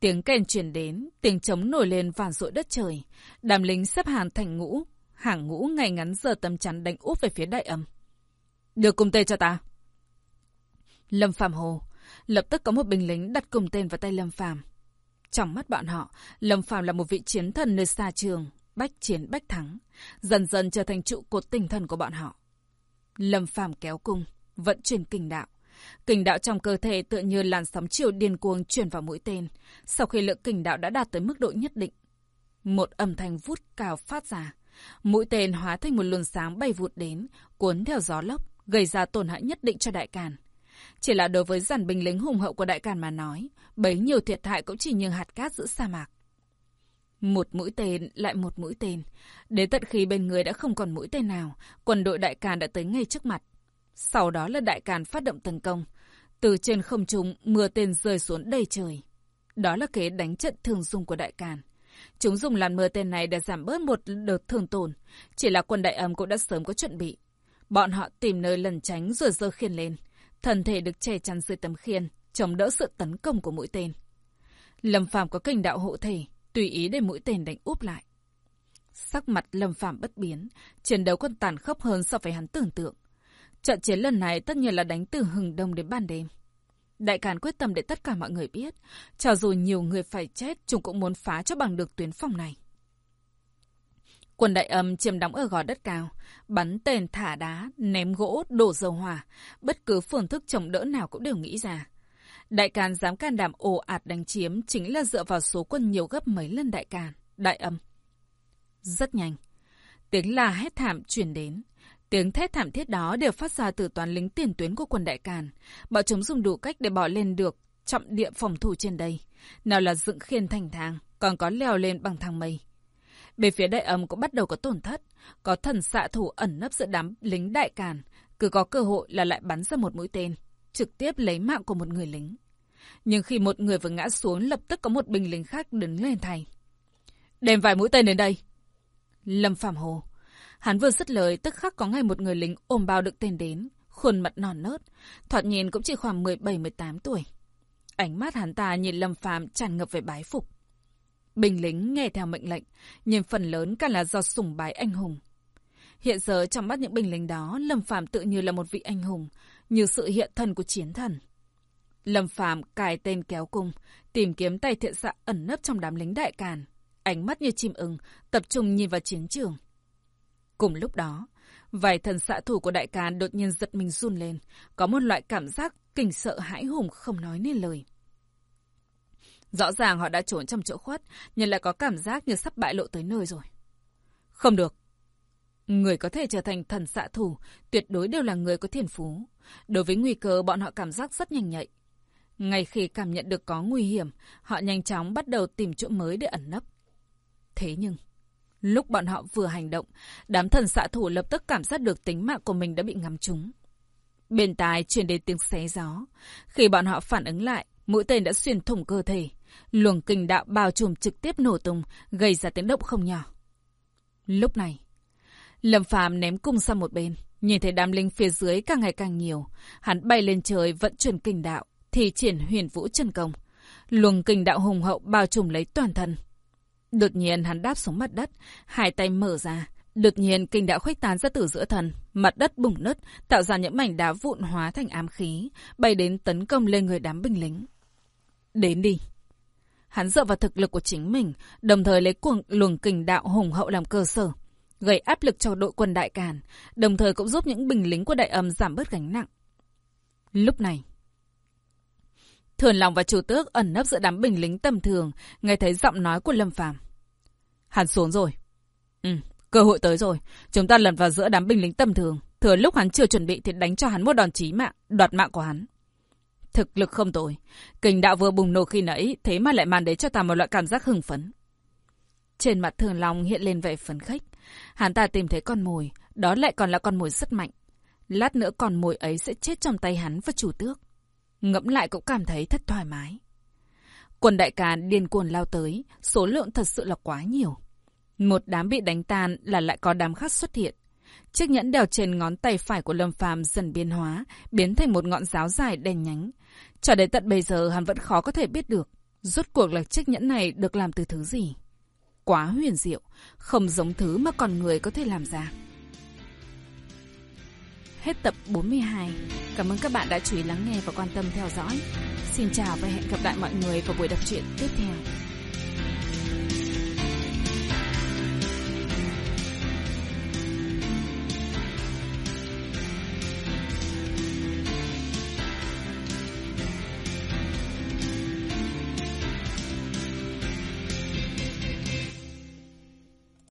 [SPEAKER 1] Tiếng kèn truyền đến, tiếng trống nổi lên vàn rội đất trời. Đàm lính xếp hàng thành ngũ, hàng ngũ ngày ngắn giờ tấm chắn đánh úp về phía đại âm. Đưa cung tên cho ta. Lâm phạm hồ. Lập tức có một binh lính đặt cung tên vào tay Lâm phạm. Trong mắt bọn họ, Lâm phạm là một vị chiến thần nơi xa trường, bách chiến bách thắng, dần dần trở thành trụ cột tinh thần của bọn họ. Lâm Phàm kéo cung, vận chuyển kinh đạo. Kinh đạo trong cơ thể tựa như làn sóng chiều điên cuồng chuyển vào mũi tên, sau khi lượng kinh đạo đã đạt tới mức độ nhất định. Một âm thanh vút cao phát ra, mũi tên hóa thành một luồng sáng bay vụt đến, cuốn theo gió lốc, gây ra tổn hại nhất định cho đại càn. Chỉ là đối với dàn binh lính hùng hậu của đại càn mà nói, bấy nhiều thiệt hại cũng chỉ như hạt cát giữa sa mạc. Một mũi tên, lại một mũi tên. Đến tận khi bên người đã không còn mũi tên nào, quân đội đại càn đã tới ngay trước mặt. Sau đó là đại càn phát động tấn công. Từ trên không trung, mưa tên rơi xuống đầy trời. Đó là kế đánh trận thường dùng của đại càn. Chúng dùng làn mưa tên này để giảm bớt một đợt thương tổn. Chỉ là quân đại âm cũng đã sớm có chuẩn bị. Bọn họ tìm nơi lần tránh rồi dơ khiên lên. Thân thể được che chắn dưới tấm khiên, chống đỡ sự tấn công của mũi tên. Lâm Phàm có kình đạo hộ thể, tùy ý để mũi tên đánh úp lại. Sắc mặt Lâm phạm bất biến, chiến đấu còn tàn khốc hơn so với hắn tưởng tượng. Trận chiến lần này tất nhiên là đánh từ hừng đông đến ban đêm. Đại Càn quyết tâm để tất cả mọi người biết, cho dù nhiều người phải chết, chúng cũng muốn phá cho bằng được tuyến phòng này. Quân đại âm chiếm đóng ở gò đất cao, bắn tên thả đá, ném gỗ, đổ dầu hỏa, bất cứ phương thức chống đỡ nào cũng đều nghĩ ra. Đại Càn dám can đảm ồ ạt đánh chiếm chính là dựa vào số quân nhiều gấp mấy lần Đại Càn, Đại âm. Rất nhanh, tiếng la hét thảm truyền đến. Tiếng thét thảm thiết đó đều phát ra từ toàn lính tiền tuyến của quân Đại Càn. Bọn chúng dùng đủ cách để bỏ lên được trọng địa phòng thủ trên đây. Nào là dựng khiên thành thang, còn có leo lên bằng thang mây. Bên phía đại âm cũng bắt đầu có tổn thất. Có thần xạ thủ ẩn nấp giữa đám lính đại càn. Cứ có cơ hội là lại bắn ra một mũi tên. Trực tiếp lấy mạng của một người lính. Nhưng khi một người vừa ngã xuống lập tức có một binh lính khác đứng lên thay. Đem vài mũi tên đến đây. Lâm Phạm Hồ. Hắn vừa dứt lời tức khắc có ngay một người lính ôm bao đựng tên đến. Khuôn mặt non nớt. Thoạt nhìn cũng chỉ khoảng 17-18 tuổi. Ánh mắt hắn ta nhìn Lâm Phạm tràn ngập về bái phục. Binh lính nghe theo mệnh lệnh, nhưng phần lớn cả là do sùng bái anh hùng. Hiện giờ trong mắt những binh lính đó, Lâm Phạm tự như là một vị anh hùng, như sự hiện thân của chiến thần. Lâm Phàm cài tên kéo cung, tìm kiếm tay thiện xạ ẩn nấp trong đám lính đại càn, ánh mắt như chim ưng, tập trung nhìn vào chiến trường. Cùng lúc đó, vài thần xạ thủ của đại càn đột nhiên giật mình run lên, có một loại cảm giác kinh sợ hãi hùng không nói nên lời. Rõ ràng họ đã trốn trong chỗ khuất, nhưng lại có cảm giác như sắp bại lộ tới nơi rồi. Không được. Người có thể trở thành thần xạ thủ, tuyệt đối đều là người có thiên phú. Đối với nguy cơ, bọn họ cảm giác rất nhanh nhạy. Ngay khi cảm nhận được có nguy hiểm, họ nhanh chóng bắt đầu tìm chỗ mới để ẩn nấp. Thế nhưng, lúc bọn họ vừa hành động, đám thần xạ thủ lập tức cảm giác được tính mạng của mình đã bị ngắm trúng. Bên tai truyền đến tiếng xé gió. Khi bọn họ phản ứng lại, mũi tên đã xuyên thủng cơ thể. Luồng kinh đạo bao trùm trực tiếp nổ tung, gây ra tiếng động không nhỏ. Lúc này, Lâm Phàm ném cung sang một bên, nhìn thấy đám linh phía dưới càng ngày càng nhiều. Hắn bay lên trời vận chuyển kinh đạo, thì triển huyền vũ chân công. Luồng kinh đạo hùng hậu bao trùm lấy toàn thân. Đột nhiên hắn đáp xuống mặt đất, hai tay mở ra. Đột nhiên kinh đạo khuếch tán ra từ giữa thân, mặt đất bùng nứt, tạo ra những mảnh đá vụn hóa thành ám khí, bay đến tấn công lên người đám binh lính. Đến đi. Hắn dựa vào thực lực của chính mình, đồng thời lấy cuồng luồng kình đạo hùng hậu làm cơ sở, gây áp lực cho đội quân đại càn, đồng thời cũng giúp những binh lính của đại âm giảm bớt gánh nặng. Lúc này, Thường lòng và Chủ Tước ẩn nấp giữa đám binh lính tầm thường, nghe thấy giọng nói của Lâm Phàm. Hắn xuống rồi. Ừ, cơ hội tới rồi. Chúng ta lần vào giữa đám binh lính tầm thường. Thừa lúc hắn chưa chuẩn bị thì đánh cho hắn một đòn chí mạng, đoạt mạng của hắn. Thực lực không tồi. Kình đạo vừa bùng nổ khi nãy, thế mà lại mang đến cho ta một loại cảm giác hưng phấn. Trên mặt thường long hiện lên vẻ phấn khích. Hắn ta tìm thấy con mồi, đó lại còn là con mồi rất mạnh. Lát nữa con mồi ấy sẽ chết trong tay hắn và chủ tước. Ngẫm lại cũng cảm thấy thật thoải mái. Quân đại ca điên cuồng lao tới, số lượng thật sự là quá nhiều. Một đám bị đánh tan là lại có đám khác xuất hiện. Chiếc nhẫn đeo trên ngón tay phải của Lâm Phàm dần biến hóa, biến thành một ngọn giáo dài đen nhánh. Cho đến tận bây giờ hắn vẫn khó có thể biết được, rốt cuộc là chiếc nhẫn này được làm từ thứ gì. Quá huyền diệu, không giống thứ mà con người có thể làm ra. Hết tập 42. Cảm ơn các bạn đã chú ý lắng nghe và quan tâm theo dõi. Xin chào và hẹn gặp lại mọi người vào buổi đọc truyện tiếp theo.